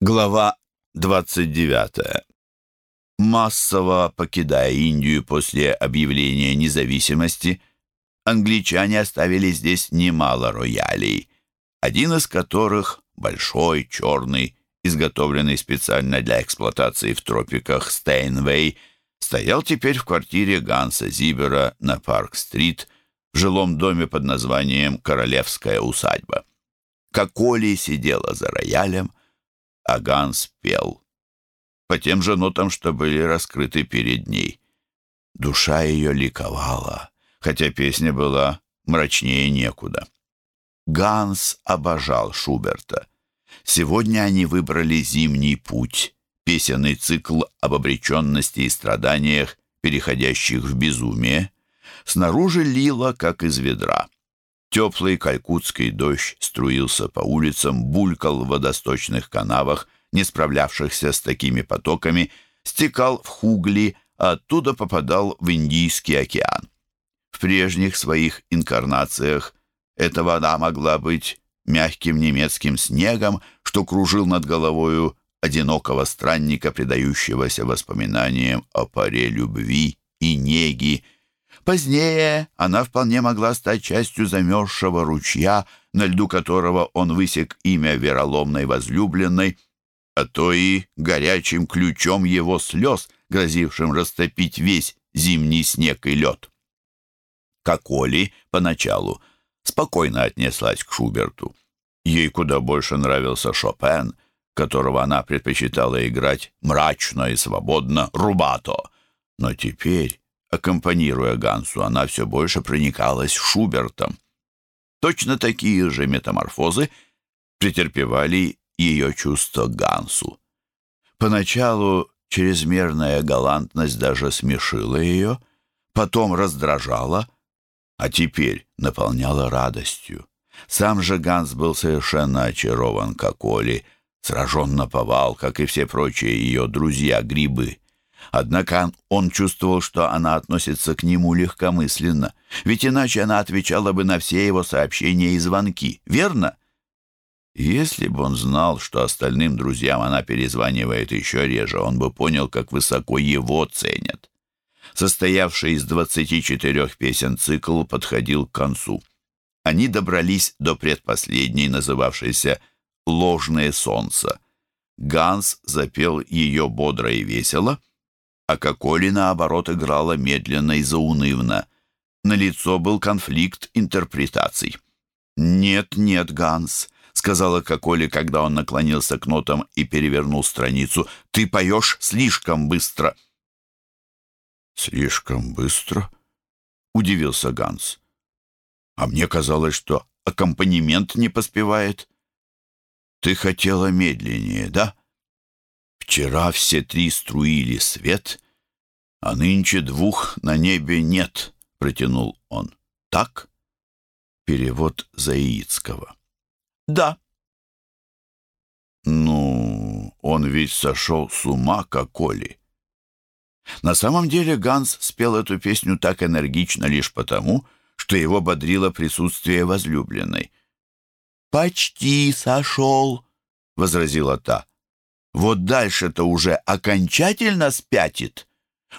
Глава 29. Массово покидая Индию после объявления независимости, англичане оставили здесь немало роялей, один из которых, большой, черный, изготовленный специально для эксплуатации в тропиках Стейнвей, стоял теперь в квартире Ганса Зибера на Парк-стрит в жилом доме под названием «Королевская усадьба». Коколи сидела за роялем, а Ганс пел. По тем же нотам, что были раскрыты перед ней. Душа ее ликовала, хотя песня была мрачнее некуда. Ганс обожал Шуберта. Сегодня они выбрали «Зимний путь», песенный цикл об обреченности и страданиях, переходящих в безумие. Снаружи лило, как из ведра. Теплый калькутский дождь струился по улицам, булькал в водосточных канавах, не справлявшихся с такими потоками, стекал в Хугли, а оттуда попадал в Индийский океан. В прежних своих инкарнациях эта вода могла быть мягким немецким снегом, что кружил над головою одинокого странника, предающегося воспоминаниям о паре любви и неги, Позднее она вполне могла стать частью замерзшего ручья, на льду которого он высек имя вероломной возлюбленной, а то и горячим ключом его слез, грозившим растопить весь зимний снег и лед. Как Оли поначалу спокойно отнеслась к Шуберту. Ей куда больше нравился Шопен, которого она предпочитала играть мрачно и свободно, рубато. Но теперь Аккомпанируя Гансу, она все больше проникалась Шубертом. Точно такие же метаморфозы претерпевали ее чувства Гансу. Поначалу чрезмерная галантность даже смешила ее, потом раздражала, а теперь наполняла радостью. Сам же Ганс был совершенно очарован как Оли, сражен на повал, как и все прочие ее друзья-грибы. Однако он чувствовал, что она относится к нему легкомысленно, ведь иначе она отвечала бы на все его сообщения и звонки, верно? Если бы он знал, что остальным друзьям она перезванивает еще реже, он бы понял, как высоко его ценят. Состоявший из 24 песен цикл подходил к концу. Они добрались до предпоследней, называвшейся «Ложное солнце». Ганс запел ее бодро и весело — а Коколи, наоборот, играла медленно и заунывно. На лицо был конфликт интерпретаций. «Нет, нет, Ганс», — сказала Коколи, когда он наклонился к нотам и перевернул страницу, — «ты поешь слишком быстро». «Слишком быстро?» — удивился Ганс. «А мне казалось, что аккомпанемент не поспевает». «Ты хотела медленнее, да?» Вчера все три струили свет, а нынче двух на небе нет, протянул он. Так? Перевод Заицкого. Да. Ну, он ведь сошел с ума, как Оли. На самом деле Ганс спел эту песню так энергично лишь потому, что его бодрило присутствие возлюбленной. «Почти сошел», — возразила та. Вот дальше-то уже окончательно спятит.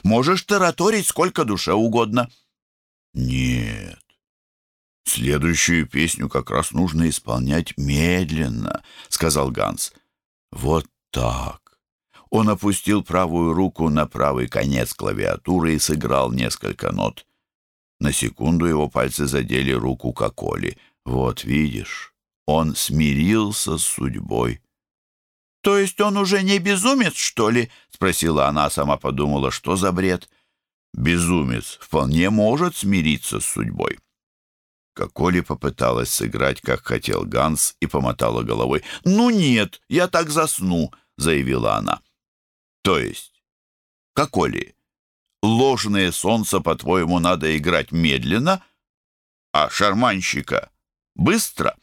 Можешь тараторить сколько душе угодно. Нет. Следующую песню как раз нужно исполнять медленно, сказал Ганс. Вот так. Он опустил правую руку на правый конец клавиатуры и сыграл несколько нот. На секунду его пальцы задели руку Коколи. Вот видишь, он смирился с судьбой. «То есть он уже не безумец, что ли?» — спросила она, сама подумала, что за бред. «Безумец вполне может смириться с судьбой». Коколи попыталась сыграть, как хотел Ганс, и помотала головой. «Ну нет, я так засну», — заявила она. «То есть, Коколи, ложное солнце, по-твоему, надо играть медленно, а шарманщика быстро?»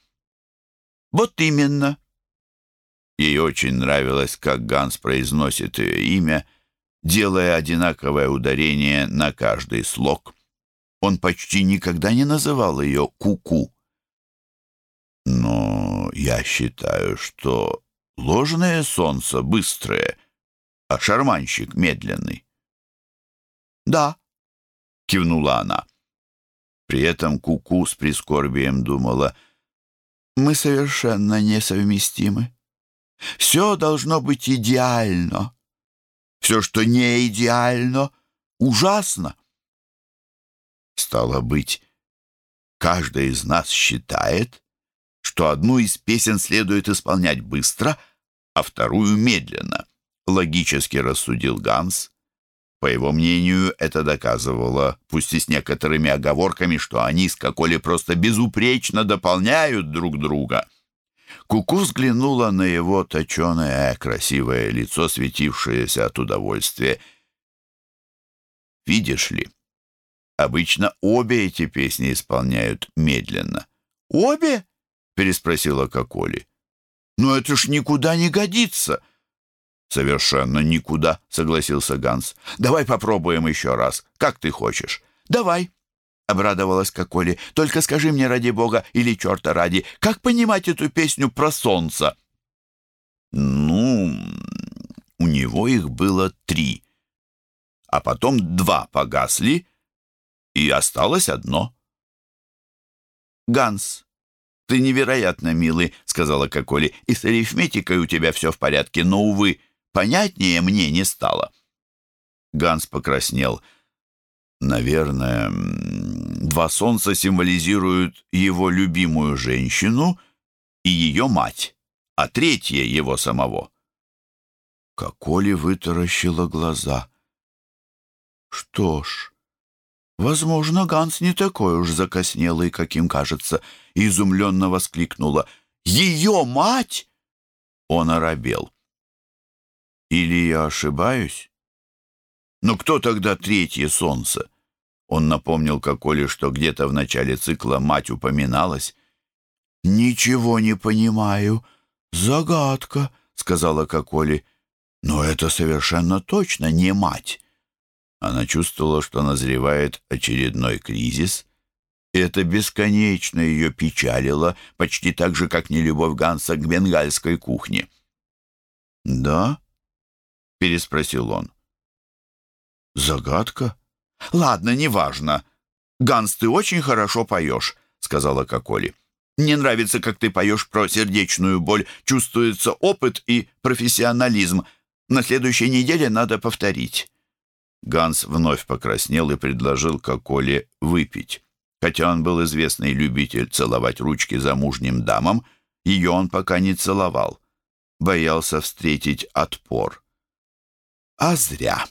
«Вот именно», Ей очень нравилось, как Ганс произносит ее имя, делая одинаковое ударение на каждый слог. Он почти никогда не называл ее Куку. -ку. Но я считаю, что ложное солнце быстрое, а шарманщик медленный. «Да», — кивнула она. При этом Куку -ку с прискорбием думала, «Мы совершенно несовместимы. Все должно быть идеально. Все, что не идеально, ужасно». Стало быть, каждый из нас считает, что одну из песен следует исполнять быстро, а вторую медленно. Логически рассудил Ганс. По его мнению, это доказывало, пусть и с некоторыми оговорками, что они с Коколи просто безупречно дополняют друг друга. Куку взглянула на его точеное, красивое лицо, светившееся от удовольствия. «Видишь ли, обычно обе эти песни исполняют медленно». «Обе?» — переспросила Коколи. «Но это ж никуда не годится!» «Совершенно никуда», — согласился Ганс. «Давай попробуем еще раз. Как ты хочешь?» «Давай», — обрадовалась Коколи. «Только скажи мне, ради бога или черта ради, как понимать эту песню про солнце?» «Ну, у него их было три, а потом два погасли, и осталось одно». «Ганс, ты невероятно милый», — сказала Коколи, «и с арифметикой у тебя все в порядке, но, увы, Понятнее мне не стало. Ганс покраснел. Наверное, два солнца символизируют его любимую женщину и ее мать, а третье — его самого. Коколи вытаращила глаза. Что ж, возможно, Ганс не такой уж закоснелый, каким кажется, изумленно воскликнула. «Ее мать!» Он оробел. Или я ошибаюсь? Но кто тогда третье солнце? Он напомнил Коколе, что где-то в начале цикла мать упоминалась. «Ничего не понимаю. Загадка», — сказала Коколи. «Но это совершенно точно не мать». Она чувствовала, что назревает очередной кризис, это бесконечно ее печалило, почти так же, как нелюбовь Ганса к бенгальской кухне. «Да?» переспросил он. «Загадка? Ладно, неважно. Ганс, ты очень хорошо поешь», — сказала Коколи. «Мне нравится, как ты поешь про сердечную боль. Чувствуется опыт и профессионализм. На следующей неделе надо повторить». Ганс вновь покраснел и предложил Коколе выпить. Хотя он был известный любитель целовать ручки замужним дамам, ее он пока не целовал. Боялся встретить отпор. А зря.